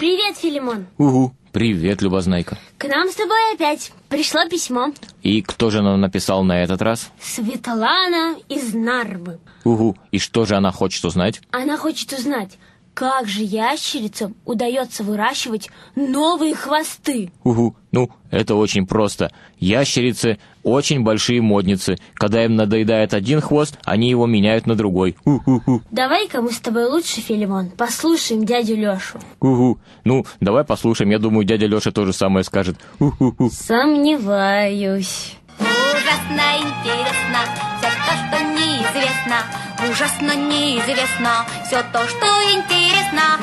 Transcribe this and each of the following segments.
Привет, Филимон. Угу. Привет, Любознайка. К нам с тобой опять пришло письмо. И кто же нам написал на этот раз? Светлана из Нарбы. Угу. И что же она хочет узнать? Она хочет узнать, как же ящерицам удается выращивать новые хвосты? Угу. Ну, это очень просто. Ящерицы очень большие модницы. Когда им надоедает один хвост, они его меняют на другой. У-ху-ху. Давай-ка мы с тобой лучше, Филимон, послушаем дядю Лешу. Угу. Ну, давай послушаем. Я думаю, дядя Леша то же самое скажет. У-ху-ху. Сомневаюсь. Ужасно интересно все то, что неизвестно. Ужасно неизвестно все то, что интересно.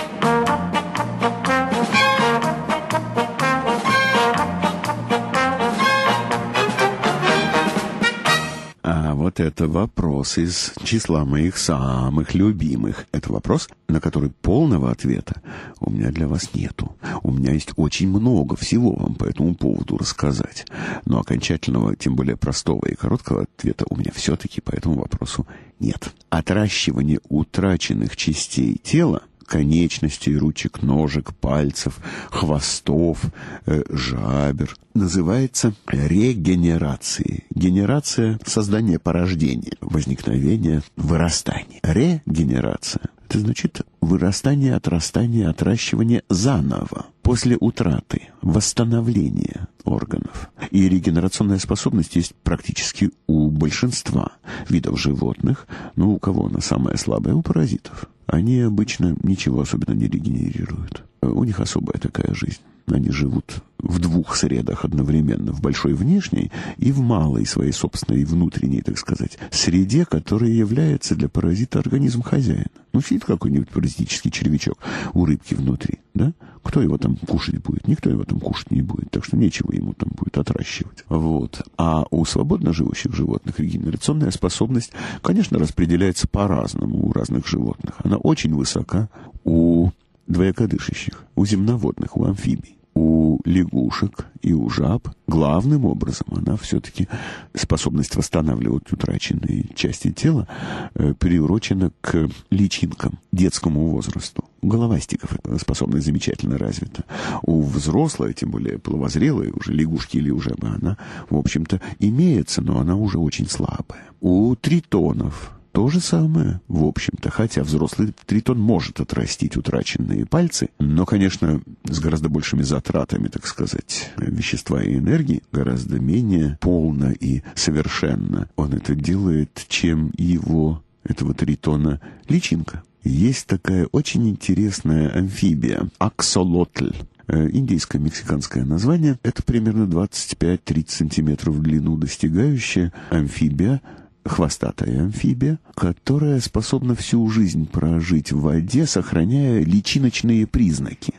Вот это вопрос из числа моих самых любимых. Это вопрос, на который полного ответа у меня для вас нету. У меня есть очень много всего вам по этому поводу рассказать. Но окончательного, тем более простого и короткого ответа у меня все-таки по этому вопросу нет. Отращивание утраченных частей тела конечностей, ручек, ножек, пальцев, хвостов, э, жабер. Называется регенерацией. Генерация – создание порождения, возникновение, вырастание. Регенерация – это значит вырастание, отрастание, отращивание заново, после утраты, восстановления органов. И регенерационная способность есть практически у большинства видов животных, но у кого она самая слабая? У паразитов они обычно ничего особенно не регенерируют. У них особая такая жизнь. Они живут в двух средах одновременно, в большой внешней и в малой своей собственной внутренней, так сказать, среде, которая является для паразита организм хозяина. Ну, сидит какой-нибудь паразитический червячок у рыбки внутри, да? Кто его там кушать будет? Никто его там кушать не будет, так что нечего ему там будет отращивать. Вот. А у свободно живущих животных регенерационная способность, конечно, распределяется по-разному у разных животных. Она очень высока у двоякодышащих, у земноводных, у амфибий у лягушек и у жаб главным образом она все-таки способность восстанавливать утраченные части тела э, приурочена к личинкам, детскому возрасту. У головастиков эта способность замечательно развита. У взрослой, тем более половозрелой, уже лягушки или у жабы, она, в общем-то, имеется, но она уже очень слабая. У тритонов то же самое, в общем-то, хотя взрослый тритон может отрастить утраченные пальцы, но, конечно, с гораздо большими затратами, так сказать, вещества и энергии, гораздо менее полно и совершенно он это делает, чем его, этого тритона, личинка. Есть такая очень интересная амфибия, аксолотль э, индийское мексиканское название. Это примерно 25-30 сантиметров в длину достигающая амфибия, хвостатая амфибия, которая способна всю жизнь прожить в воде, сохраняя личиночные признаки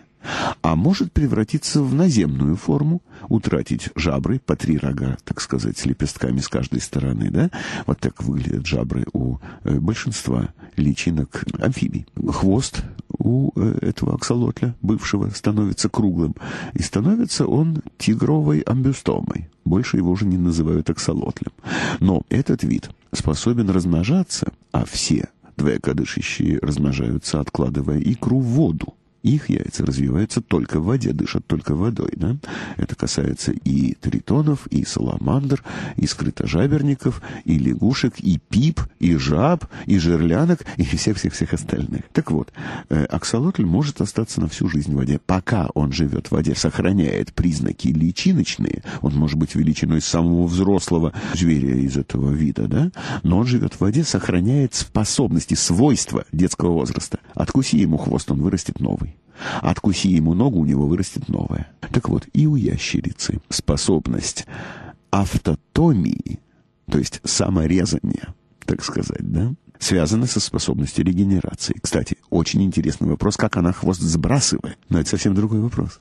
а может превратиться в наземную форму, утратить жабры по три рога, так сказать, с лепестками с каждой стороны, да? Вот так выглядят жабры у э, большинства личинок амфибий. Хвост у э, этого аксолотля, бывшего, становится круглым, и становится он тигровой амбюстомой. Больше его уже не называют аксолотлем. Но этот вид способен размножаться, а все двоякодышащие размножаются, откладывая икру в воду. Их яйца развиваются только в воде, дышат только водой. Да? Это касается и тритонов, и саламандр, и скрытожаберников, и лягушек, и пип, и жаб, и жерлянок, и всех-всех-всех остальных. Так вот, э, аксолотль может остаться на всю жизнь в воде. Пока он живет в воде, сохраняет признаки личиночные, он может быть величиной самого взрослого зверя из этого вида, да? но он живет в воде, сохраняет способности, свойства детского возраста. Откуси ему хвост, он вырастет новый. Откуси ему ногу, у него вырастет новая. Так вот, и у ящерицы способность автотомии, то есть саморезания, так сказать, да, связана со способностью регенерации. Кстати, очень интересный вопрос, как она хвост сбрасывает. Но это совсем другой вопрос.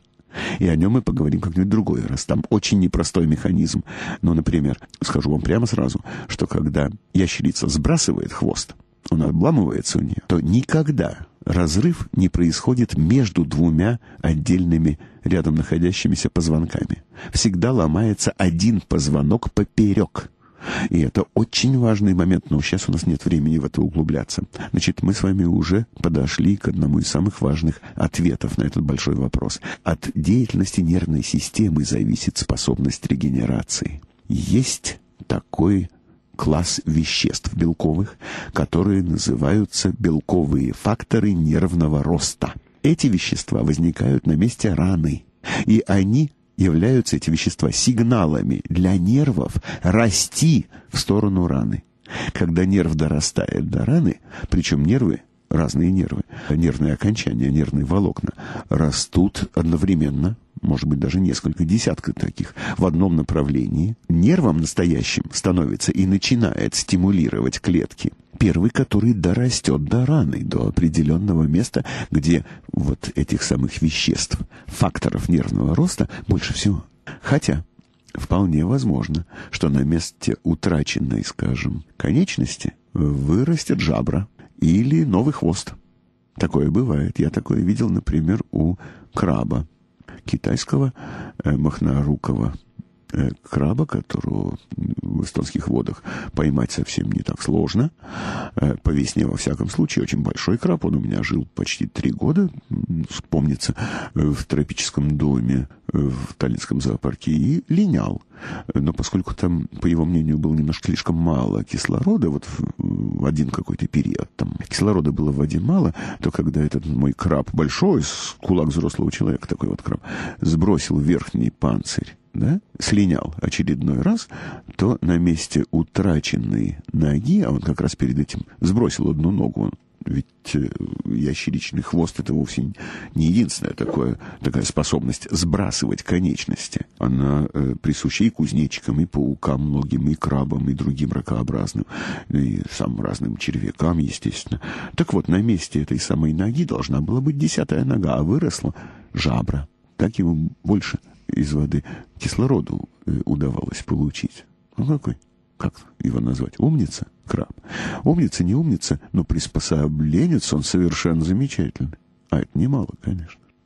И о нем мы поговорим как-нибудь другой раз. Там очень непростой механизм. Ну, например, скажу вам прямо сразу, что когда ящерица сбрасывает хвост, он обламывается у нее, то никогда разрыв не происходит между двумя отдельными рядом находящимися позвонками. Всегда ломается один позвонок поперек. И это очень важный момент, но сейчас у нас нет времени в это углубляться. Значит, мы с вами уже подошли к одному из самых важных ответов на этот большой вопрос. От деятельности нервной системы зависит способность регенерации. Есть такой класс веществ белковых, которые называются белковые факторы нервного роста. Эти вещества возникают на месте раны, и они являются эти вещества сигналами для нервов расти в сторону раны. Когда нерв дорастает до раны, причем нервы разные нервы, нервные окончания, нервные волокна растут одновременно, может быть, даже несколько десятков таких, в одном направлении. Нервом настоящим становится и начинает стимулировать клетки. Первый, который дорастет до раны, до определенного места, где вот этих самых веществ, факторов нервного роста больше всего. Хотя вполне возможно, что на месте утраченной, скажем, конечности вырастет жабра, или новый хвост. Такое бывает. Я такое видел, например, у краба китайского э, махнорукого краба, которого в эстонских водах поймать совсем не так сложно. Э, по весне, во всяком случае, очень большой краб. Он у меня жил почти три года, вспомнится, в тропическом доме в Таллинском зоопарке и линял. Но поскольку там, по его мнению, было немножко слишком мало кислорода, вот в один какой-то период там кислорода было в воде мало, то когда этот мой краб большой, с кулак взрослого человека, такой вот краб, сбросил верхний панцирь, да, слинял очередной раз, то на месте утраченной ноги, а он как раз перед этим сбросил одну ногу, он ведь э, ящеричный хвост это вовсе не единственная такое, такая способность сбрасывать конечности. Она э, присуща и кузнечикам, и паукам многим, и крабам, и другим ракообразным, и самым разным червякам, естественно. Так вот, на месте этой самой ноги должна была быть десятая нога, а выросла жабра. Так ему больше из воды кислороду э, удавалось получить. Ну какой? Как его назвать? Умница? Краб. Умница, не умница, но приспособленец он совершенно замечательный. А это немало, конечно.